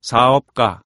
사업가